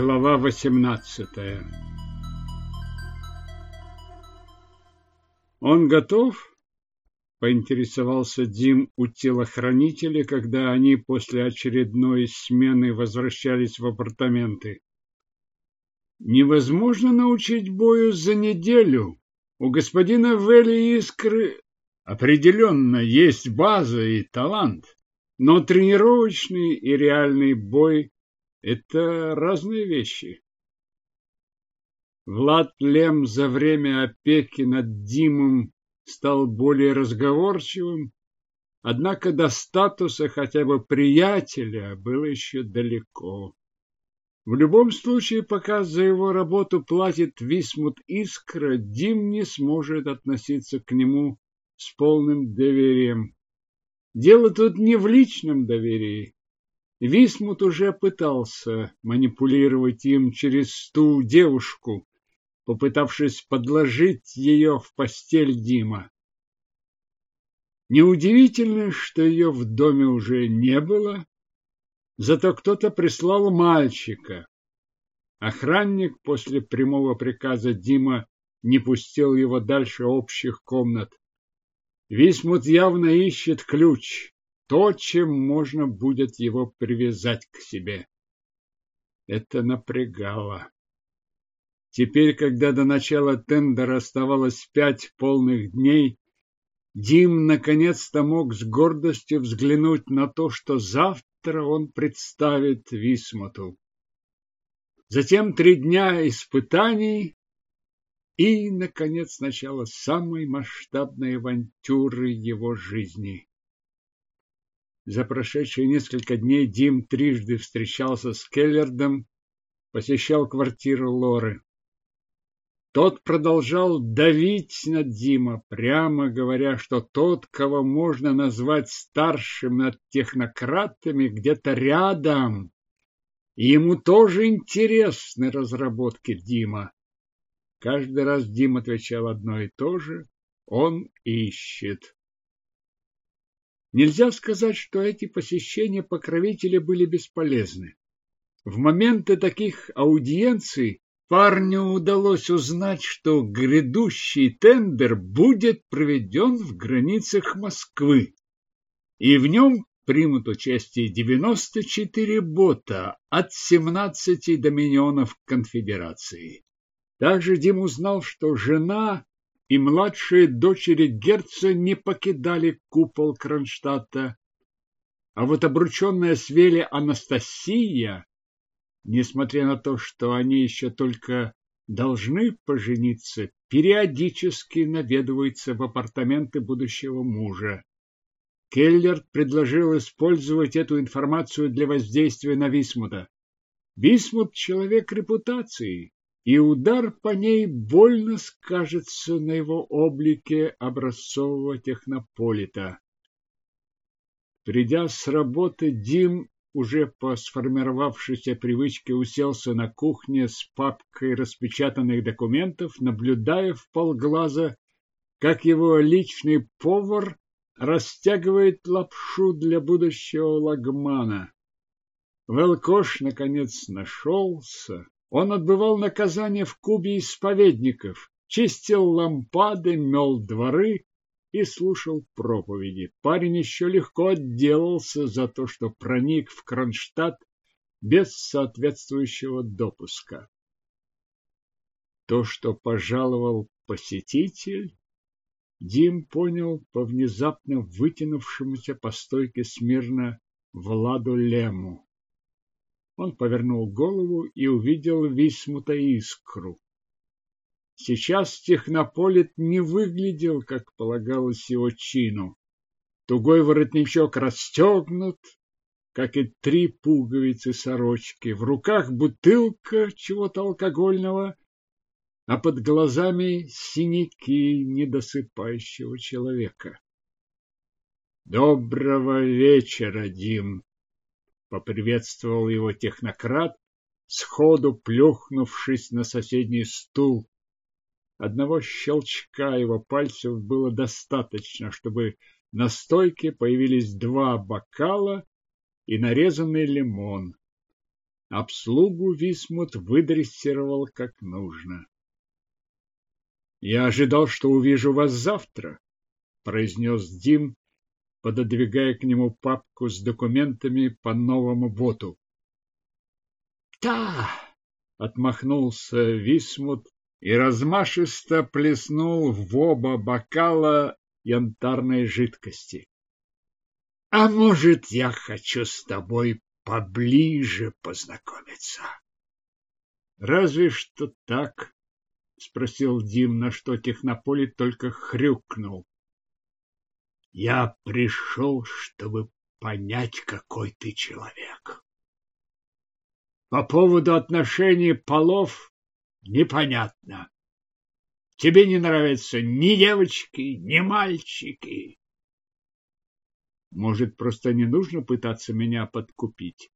Глава восемнадцатая «Он готов?» — поинтересовался Дим у телохранителя, когда они после очередной смены возвращались в апартаменты. «Невозможно научить бою за неделю. У господина Вели Искры определенно есть база и талант, но тренировочный и реальный бой это разные вещи. Влад Лем за время опеки над Димом стал более разговорчивым, однако до статуса хотя бы приятеля было еще далеко. В любом случае, пока за его работу платит Висмут Искра, Дим не сможет относиться к нему с полным доверием. Дело тут не в личном доверии, Висмут уже пытался манипулировать им через ту девушку, попытавшись подложить ее в постель Дима. Неудивительно, что ее в доме уже не было, зато кто-то прислал мальчика. Охранник после прямого приказа Дима не пустил его дальше общих комнат. Висмут явно ищет ключ, то, чем можно будет его привязать к себе. Это напрягало. Теперь, когда до начала тендера оставалось пять полных дней, Дим наконец-то мог с гордостью взглянуть на то, что завтра он представит Висмуту. Затем три дня испытаний и, наконец, начало самой масштабной авантюры его жизни. За прошедшие несколько дней Дим трижды встречался с Келлердом, посещал квартиру Лоры. Тот продолжал давить на Дима, прямо говоря, что тот, кого можно назвать старшим над технократами, где-то рядом. И ему тоже интересны разработки Дима. Каждый раз Дим отвечал одно и то же. Он ищет. Нельзя сказать, что эти посещения покровителя были бесполезны. В моменты таких аудиенций парню удалось узнать, что грядущий тендер будет проведен в границах Москвы, и в нем примут участие 94 бота от 17 доминионов конфедерации. Также Дим узнал, что жена и младшие дочери Герца не покидали купол Кронштадта. А вот обрученная с Вели Анастасия, несмотря на то, что они еще только должны пожениться, периодически наведывается в апартаменты будущего мужа. Келлер предложил использовать эту информацию для воздействия на Висмута. Висмут – человек репутации, и удар по ней больно скажется на его облике образцового технополита. Придя с работы, Дим уже по сформировавшейся привычке уселся на кухне с папкой распечатанных документов, наблюдая в полглаза, как его личный повар растягивает лапшу для будущего лагмана. Велкош, наконец, нашелся, он отбывал наказание в кубе исповедников, чистил лампады, мел дворы и слушал проповеди. Парень еще легко отделался за то, что проник в Кронштадт без соответствующего допуска. То, что пожаловал посетитель, Дим понял по внезапно вытянувшемуся по стойке смирно Владу Лему. Он повернул голову и увидел Висмута искру. Сейчас технополит не выглядел, как полагалось его чину. Тугой воротничок расстегнут, как и три пуговицы сорочки. В руках бутылка чего-то алкогольного, а под глазами синяки недосыпающего человека. Доброго вечера, Дим, поприветствовал его технократ, сходу плюхнувшись на соседний стул. Одного щелчка его пальцев было достаточно, чтобы на стойке появились два бокала и нарезанный лимон. Обслугу Висмут выдрессировал как нужно. «Я ожидал, что увижу вас завтра», — произнес Дим, пододвигая к нему папку с документами по новому боту. «Да!» — отмахнулся Висмут и размашисто плеснул в оба бокала янтарной жидкости. — А может, я хочу с тобой поближе познакомиться? — Разве что так, — спросил Дим, на что технополит только хрюкнул. — Я пришел, чтобы понять, какой ты человек. По поводу отношений полов непонятно. Тебе не нравятся ни девочки, ни мальчики. Может, просто не нужно пытаться меня подкупить?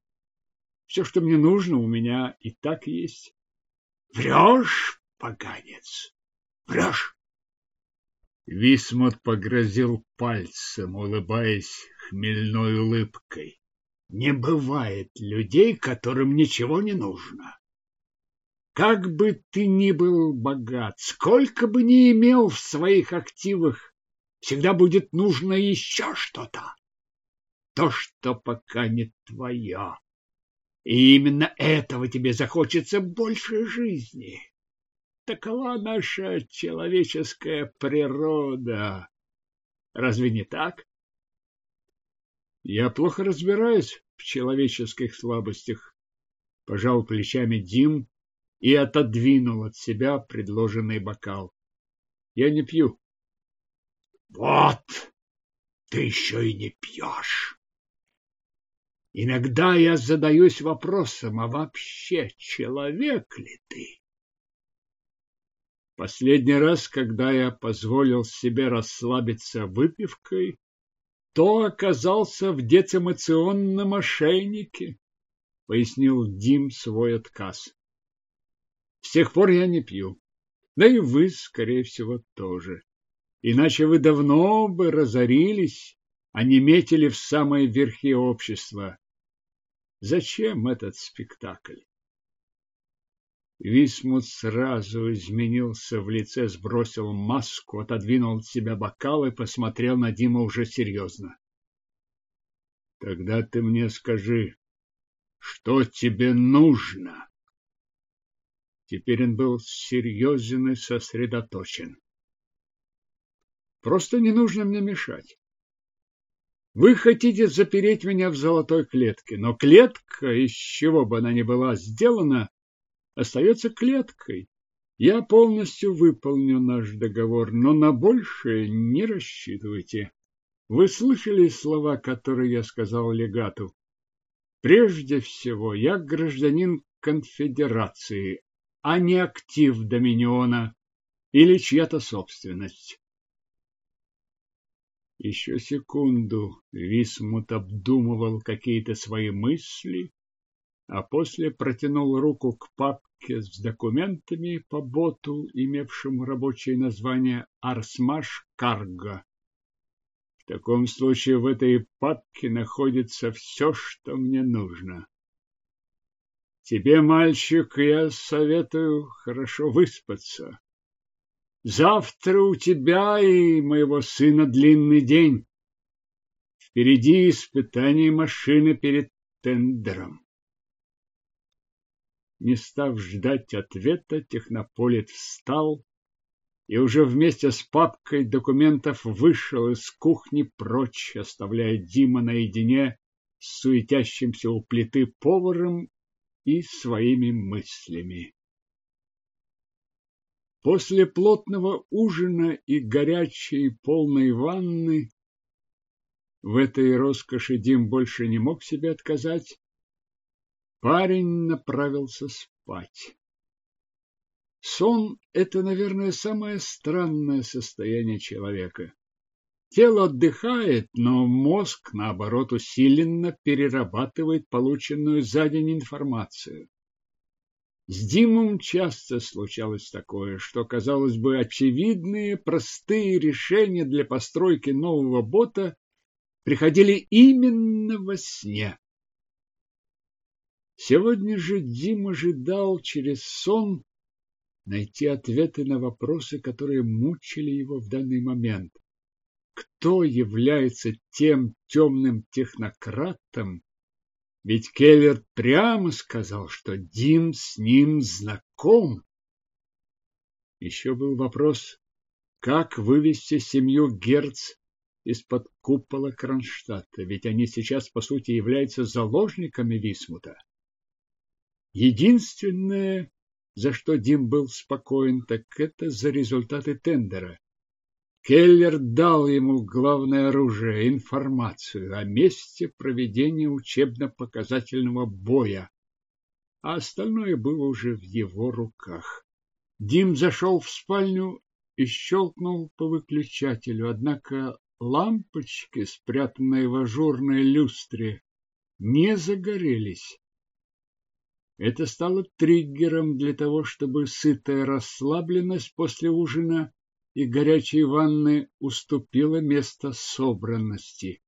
Все, что мне нужно, у меня и так есть. Врешь, поганец, врешь. Висмот погрозил пальцем, улыбаясь хмельной улыбкой. Не бывает людей, которым ничего не нужно. Как бы ты ни был богат, сколько бы ни имел в своих активах, всегда будет нужно еще что-то. То, что пока не твое. И именно этого тебе захочется больше жизни. Такова наша человеческая природа. Разве не так? Я плохо разбираюсь в человеческих слабостях. Пожал плечами Дим, и отодвинул от себя предложенный бокал. Я не пью. Вот, ты еще и не пьешь. Иногда я задаюсь вопросом, а вообще человек ли ты? Последний раз, когда я позволил себе расслабиться выпивкой, то оказался в децимационном ошейнике, пояснил Дим свой отказ. С тех пор я не пью. Да и вы, скорее всего, тоже. Иначе вы давно бы разорились, а не метили в самые верхи общества. Зачем этот спектакль? Висмут сразу изменился в лице, сбросил маску, отодвинул от себя бокал и посмотрел на Диму уже серьезно. Тогда ты мне скажи, что тебе нужно? Теперь он был серьезен и сосредоточен. Просто не нужно мне мешать. Вы хотите запереть меня в золотой клетке, но клетка, из чего бы она ни была сделана, остается клеткой. Я полностью выполню наш договор, но на большее не рассчитывайте. Вы слышали слова, которые я сказал легату? Прежде всего, я гражданин конфедерации, а не актив Доминиона или чья-то собственность. Еще секунду Висмут обдумывал какие-то свои мысли, а после протянул руку к папке с документами по боту, имевшему рабочее название «Арсмаш Карго». В таком случае в этой папке находится все, что мне нужно. Тебе, мальчик, я советую хорошо выспаться. Завтра у тебя и моего сына длинный день. Впереди испытание машины перед тендером. Не став ждать ответа, технополит встал и уже вместе с папкой документов вышел из кухни прочь, оставляя Дима наедине с суетящимся у плиты поваром и своими мыслями. После плотного ужина и горячей полной ванны в этой роскоши Дим больше не мог себе отказать. Парень направился спать. Сон – это, наверное, самое странное состояние человека. Тело отдыхает, но мозг, наоборот, усиленно перерабатывает полученную за день информацию. С Димом часто случалось такое, что, казалось бы, очевидные, простые решения для постройки нового бота приходили именно во сне. Сегодня же Дим ожидал через сон найти ответы на вопросы, которые мучили его в данный момент. Кто является тем темным технократом? Ведь Келлер прямо сказал, что Дим с ним знаком. Еще был вопрос, как вывести семью Герц из-под купола Кронштадта, ведь они сейчас, по сути, являются заложниками Висмута. Единственное, за что Дим был спокоен, так это за результаты тендера. Келлер дал ему главное оружие – информацию о месте проведения учебно-показательного боя, а остальное было уже в его руках. Дим зашел в спальню и щелкнул по выключателю, однако лампочки, спрятанные в ажурной люстре, не загорелись. Это стало триггером для того, чтобы сытая расслабленность после ужина и горячей ванны уступила место собранности.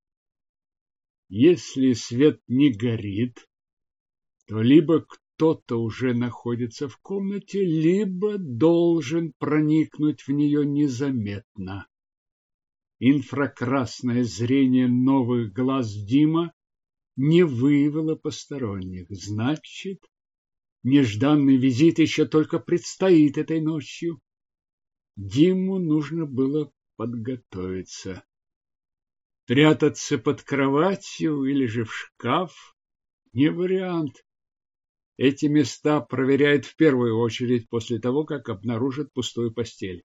Если свет не горит, то либо кто-то уже находится в комнате, либо должен проникнуть в нее незаметно. Инфракрасное зрение новых глаз Дима не выявило посторонних. Значит, Нежданный визит еще только предстоит этой ночью. Диму нужно было подготовиться. Прятаться под кроватью или же в шкаф – не вариант. Эти места проверяют в первую очередь после того, как обнаружат пустую постель.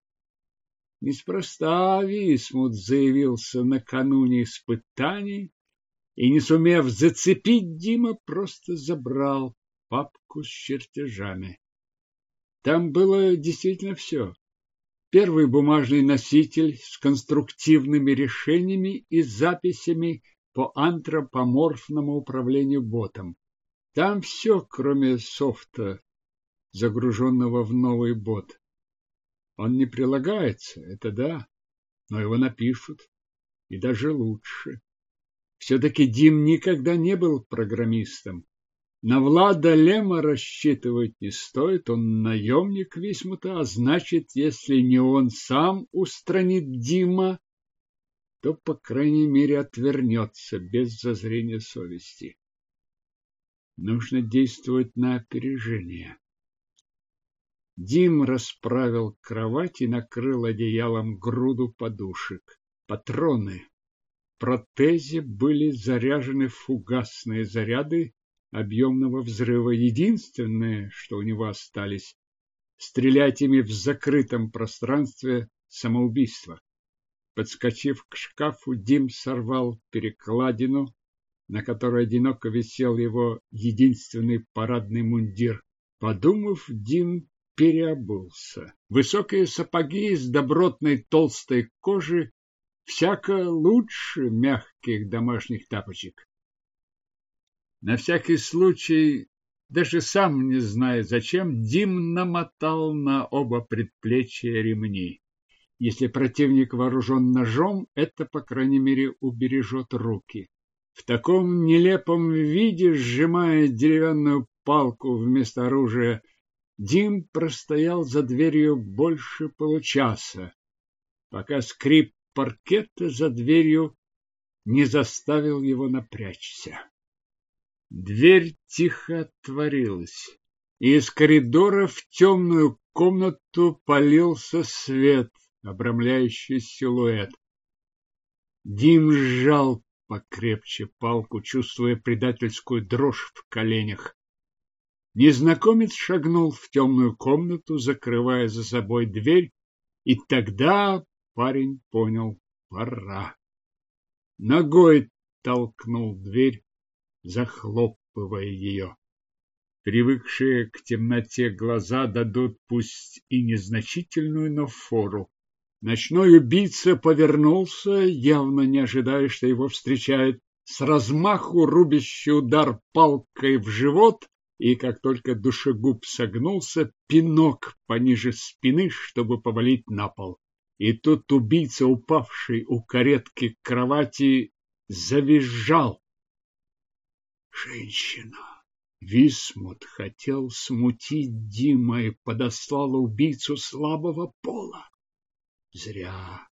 Неспроста Висмут заявился накануне испытаний и, не сумев зацепить, Дима просто забрал папку с чертежами. Там было действительно все. Первый бумажный носитель с конструктивными решениями и записями по антропоморфному управлению ботом. Там все, кроме софта, загруженного в новый бот. Он не прилагается, это да, но его напишут, и даже лучше. Все-таки Дим никогда не был программистом. На Влада Лема рассчитывать не стоит, он наемник Висмута, а значит, если не он сам устранит Дима, то, по крайней мере, отвернется без зазрения совести. Нужно действовать на опережение. Дим расправил кровать и накрыл одеялом груду подушек. Патроны. В протезе были заряжены фугасные заряды объемного взрыва. Единственное, что у него остались, стрелять ими в закрытом пространстве самоубийства. Подскочив к шкафу, Дим сорвал перекладину, на которой одиноко висел его единственный парадный мундир. Подумав, Дим переобулся. Высокие сапоги из добротной толстой кожи всяко лучше мягких домашних тапочек. На всякий случай, даже сам не зная зачем, Дим намотал на оба предплечья ремни. Если противник вооружен ножом, это, по крайней мере, убережет руки. В таком нелепом виде, сжимая деревянную палку вместо оружия, Дим простоял за дверью больше получаса, пока скрип паркета за дверью не заставил его напрячься. Дверь тихо отворилась, и из коридора в темную комнату полился свет, обрамляющий силуэт. Дим сжал покрепче палку, чувствуя предательскую дрожь в коленях. Незнакомец шагнул в темную комнату, закрывая за собой дверь, и тогда парень понял — пора. Ногой толкнул дверь, захлопывая ее. Привыкшие к темноте глаза дадут пусть и незначительную, но фору. Ночной убийца повернулся, явно не ожидая, что его встречает, с размаху рубящий удар палкой в живот, и как только душегуб согнулся, пинок пониже спины, чтобы повалить на пол. И тут убийца, упавший у каретки кровати, завизжал. Женщина! Висмут хотел смутить Дима и подослал убийцу слабого пола. Зря.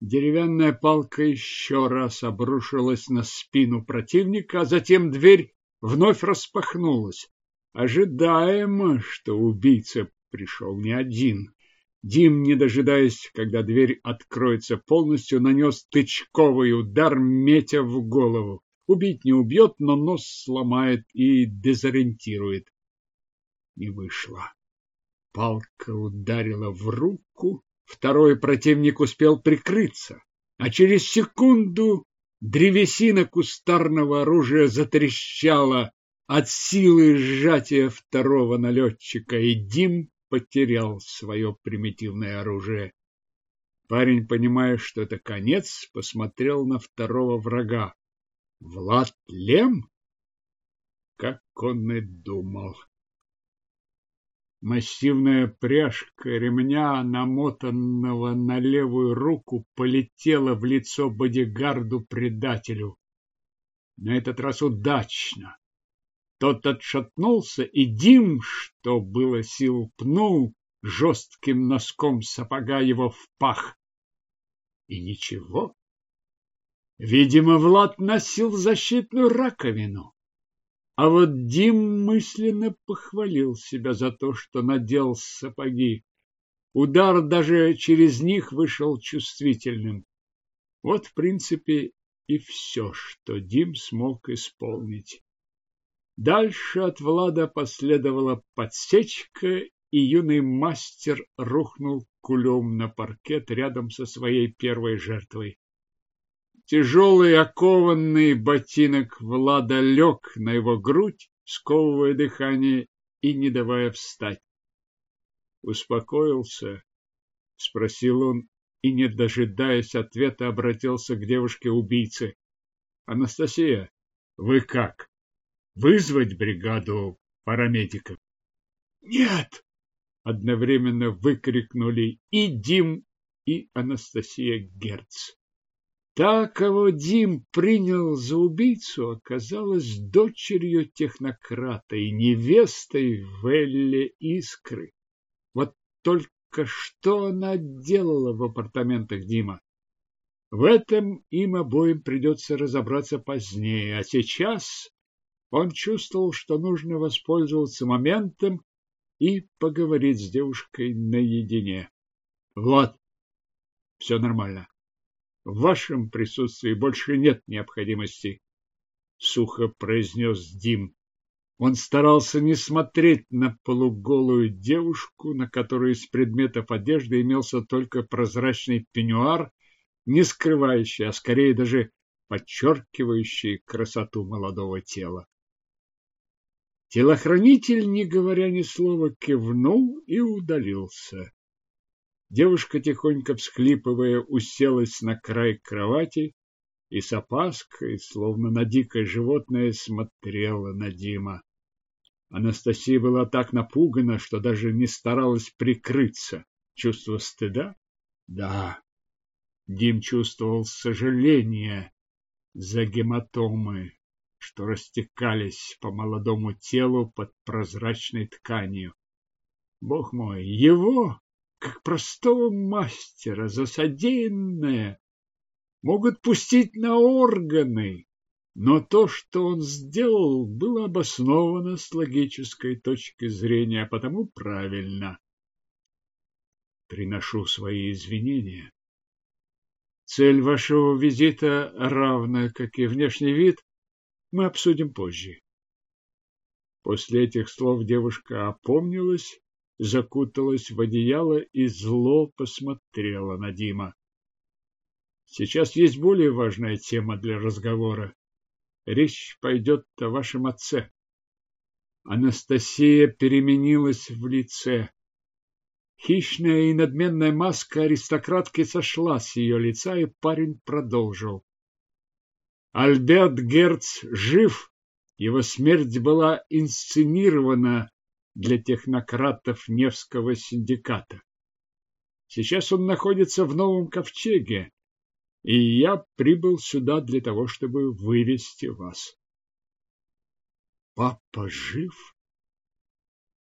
Деревянная палка еще раз обрушилась на спину противника, а затем дверь вновь распахнулась. Ожидаемо, что убийца пришел не один. Дим, не дожидаясь, когда дверь откроется полностью, нанес тычковый удар, метя в голову. Убить не убьет, но нос сломает и дезориентирует. Не вышло. Палка ударила в руку, второй противник успел прикрыться, а через секунду древесина кустарного оружия затрещала от силы сжатия второго налетчика, и Дим потерял свое примитивное оружие. Парень, понимая, что это конец, посмотрел на второго врага. Влад Лем? Как он и думал. Массивная пряжка ремня, намотанного на левую руку, полетела в лицо бодигарду-предателю. На этот раз удачно. Тот отшатнулся, и Дим, что было сил, пнул жестким носком сапога его в пах. И ничего. Видимо, Влад носил защитную раковину. А вот Дим мысленно похвалил себя за то, что надел сапоги. Удар даже через них вышел чувствительным. Вот, в принципе, и все, что Дим смог исполнить. Дальше от Влада последовала подсечка, и юный мастер рухнул кулем на паркет рядом со своей первой жертвой. Тяжелый окованный ботинок Влада лег на его грудь, сковывая дыхание и не давая встать. «Успокоился?» — спросил он и, не дожидаясь ответа, обратился к девушке-убийце. «Анастасия, вы как? Вызвать бригаду парамедиков?» «Нет!» — одновременно выкрикнули и Дим, и Анастасия Герц. Та, кого Дим принял за убийцу, оказалась дочерью технократа и невестой Велли Искры. Вот только что она делала в апартаментах Дима. В этом им обоим придется разобраться позднее, а сейчас он чувствовал, что нужно воспользоваться моментом и поговорить с девушкой наедине. Вот, все нормально. В вашем присутствии больше нет необходимости, сухо произнес Дим. Он старался не смотреть на полуголую девушку, на которой из предметов одежды имелся только прозрачный пеньюар, не скрывающий, а скорее даже подчеркивающий красоту молодого тела. Телохранитель, не говоря ни слова, кивнул и удалился. Девушка, тихонько всхлипывая, уселась на край кровати и с опаской, словно на дикое животное, смотрела на Дима. Анастасия была так напугана, что даже не старалась прикрыться. Чувство стыда? Да. Дим чувствовал сожаление за гематомы, что растекались по молодому телу под прозрачной тканью. Бог мой, его простого мастера за содеянное могут пустить на органы, но то, что он сделал, было обосновано с логической точки зрения, а потому правильно. Приношу свои извинения. Цель вашего визита, равная как и внешний вид, мы обсудим позже. После этих слов девушка опомнилась закуталась в одеяло и зло посмотрела на Дима. Сейчас есть более важная тема для разговора. Речь пойдет о вашем отце. Анастасия переменилась в лице. Хищная и надменная маска аристократки сошла с ее лица, и парень продолжил. Альберт Герц жив. Его смерть была инсценирована для технократов Невского синдиката. Сейчас он находится в Новом Ковчеге, и я прибыл сюда для того, чтобы вывести вас. Папа жив?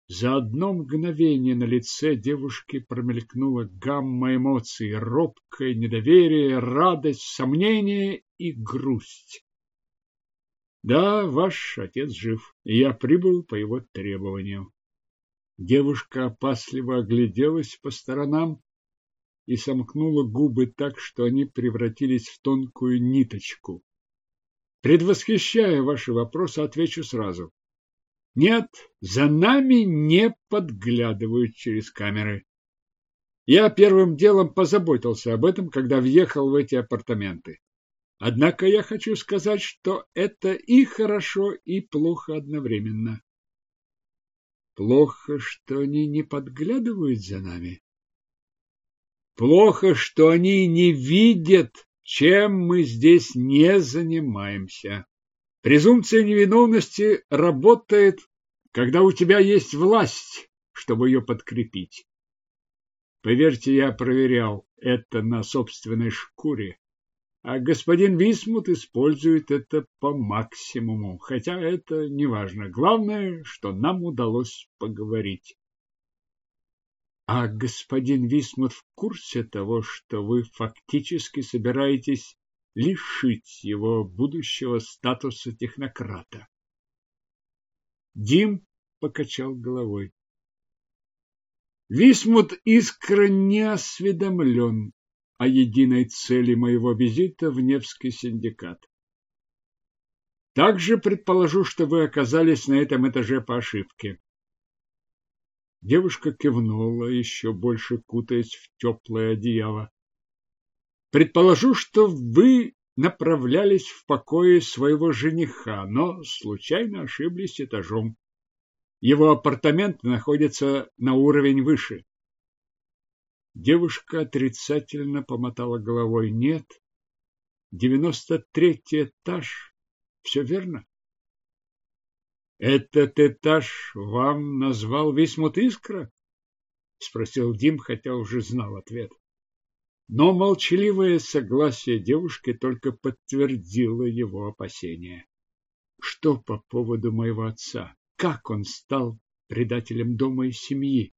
За одно мгновение на лице девушки промелькнула гамма эмоций: робкое недоверие, радость, сомнение и грусть. Да, ваш отец жив, и я прибыл по его требованию. Девушка опасливо огляделась по сторонам и сомкнула губы так, что они превратились в тонкую ниточку. Предвосхищая ваши вопросы, отвечу сразу. Нет, за нами не подглядывают через камеры. Я первым делом позаботился об этом, когда въехал в эти апартаменты. Однако я хочу сказать, что это и хорошо, и плохо одновременно. Плохо, что они не подглядывают за нами. Плохо, что они не видят, чем мы здесь не занимаемся. Презумпция невиновности работает, когда у тебя есть власть, чтобы ее подкрепить. Поверьте, я проверял это на собственной шкуре. А господин Висмут использует это по максимуму, хотя это не важно. Главное, что нам удалось поговорить. А господин Висмут в курсе того, что вы фактически собираетесь лишить его будущего статуса технократа. Дим покачал головой. Висмут искренне осведомлен о единой цели моего визита в Невский синдикат. Также предположу, что вы оказались на этом этаже по ошибке. Девушка кивнула, еще больше кутаясь в теплое одеяло. Предположу, что вы направлялись в покое своего жениха, но случайно ошиблись этажом. Его апартаменты находятся на уровень выше. Девушка отрицательно помотала головой. Нет, девяносто третий этаж. Все верно? Этот этаж вам назвал Висмут Искра? Спросил Дим, хотя уже знал ответ. Но молчаливое согласие девушки только подтвердило его опасения. Что по поводу моего отца? Как он стал предателем дома и семьи?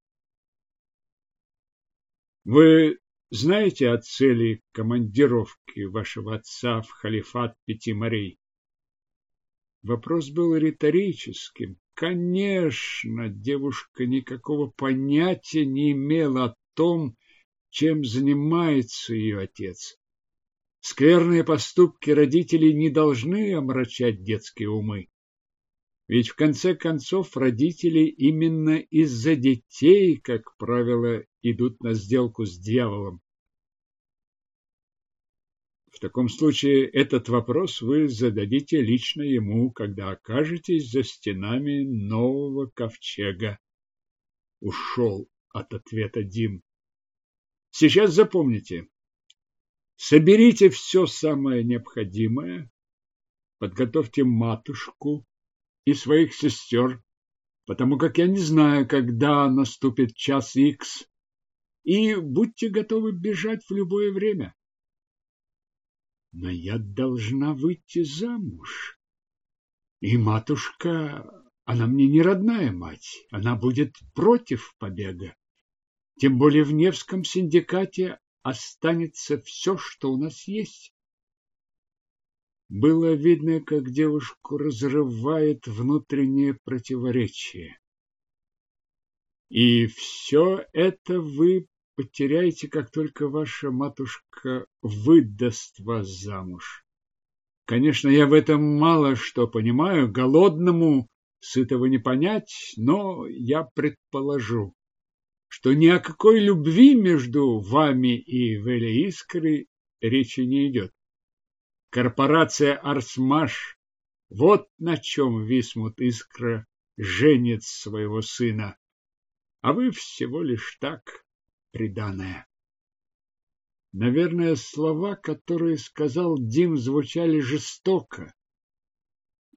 Вы знаете о цели командировки вашего отца в халифат Пяти морей? Вопрос был риторическим. Конечно, девушка никакого понятия не имела о том, чем занимается ее отец. Скверные поступки родителей не должны омрачать детские умы. Ведь в конце концов родители именно из-за детей, как правило, идут на сделку с дьяволом. В таком случае этот вопрос вы зададите лично ему, когда окажетесь за стенами нового ковчега. Ушел от ответа Дим. Сейчас запомните. Соберите все самое необходимое, подготовьте матушку и своих сестер, потому как я не знаю, когда наступит час икс, и будьте готовы бежать в любое время. Но я должна выйти замуж. И матушка, она мне не родная мать, она будет против побега. Тем более в Невском синдикате останется все, что у нас есть. Было видно, как девушку разрывает внутреннее противоречие. И все это вы потеряете, как только ваша матушка выдаст вас замуж. Конечно, я в этом мало что понимаю, голодному сытого не понять, но я предположу что ни о какой любви между вами и Веля Искрой речи не идет. Корпорация Арсмаш – вот на чем Висмут Искра женит своего сына, а вы всего лишь так приданое. Наверное, слова, которые сказал Дим, звучали жестоко.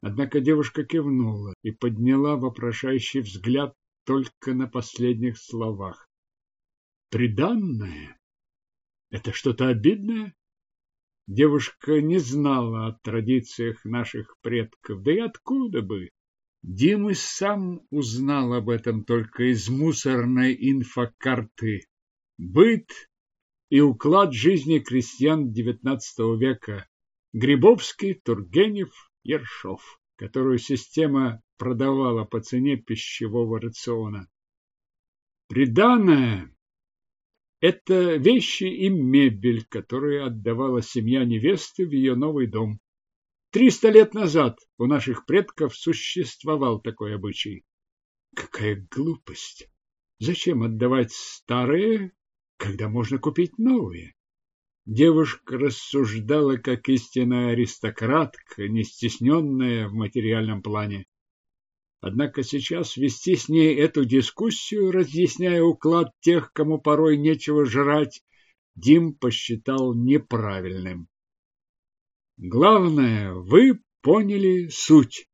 Однако девушка кивнула и подняла вопрошающий взгляд только на последних словах. Приданное? Это что-то обидное? Девушка не знала о традициях наших предков, да и откуда бы? Дим сам узнал об этом только из мусорной инфокарты. Быт и уклад жизни крестьян XIX века. Грибовский, Тургенев, Ершов, которую система продавала по цене пищевого рациона. Приданное – это вещи и мебель, которые отдавала семья невесты в ее новый дом. Триста лет назад у наших предков существовал такой обычай. Какая глупость! Зачем отдавать старые, когда можно купить новые? Девушка рассуждала как истинная аристократка, не стесненная в материальном плане. Однако сейчас вести с ней эту дискуссию, разъясняя уклад тех, кому порой нечего жрать, Дим посчитал неправильным. Главное, вы поняли суть.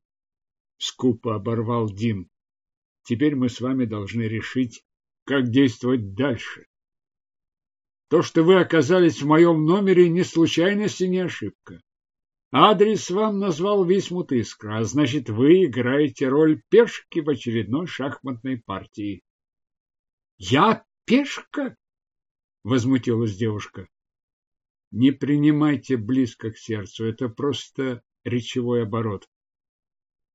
Скупо оборвал Дим. Теперь мы с вами должны решить, как действовать дальше. То, что вы оказались в моем номере, не случайность и не ошибка. Адрес вам назвал Висмут Искра, а значит, вы играете роль пешки в очередной шахматной партии. — Я пешка? — возмутилась девушка. — Не принимайте близко к сердцу, это просто речевой оборот.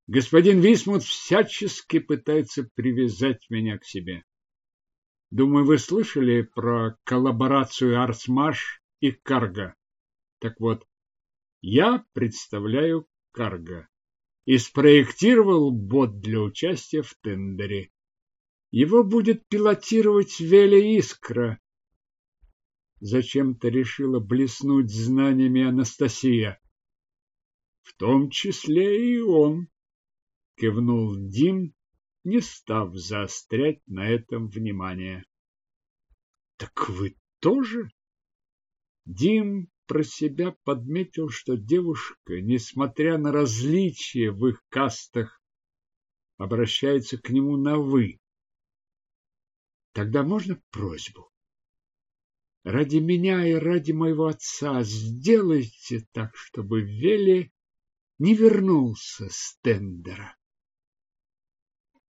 Господин Висмут всячески пытается привязать меня к себе. Думаю, вы слышали про коллаборацию Арсмаш и Карга. Так вот, я представляю Карга и спроектировал бот для участия в тендере. Его будет пилотировать Веля Искра. Зачем-то решила блеснуть знаниями Анастасия. В том числе и он, кивнул Дим, не став заострять на этом внимание. Так вы тоже? Дим про себя подметил, что девушка, несмотря на различия в их кастах, обращается к нему на «вы». Тогда можно просьбу? Ради меня и ради моего отца сделайте так, чтобы Вели не вернулся с тендера.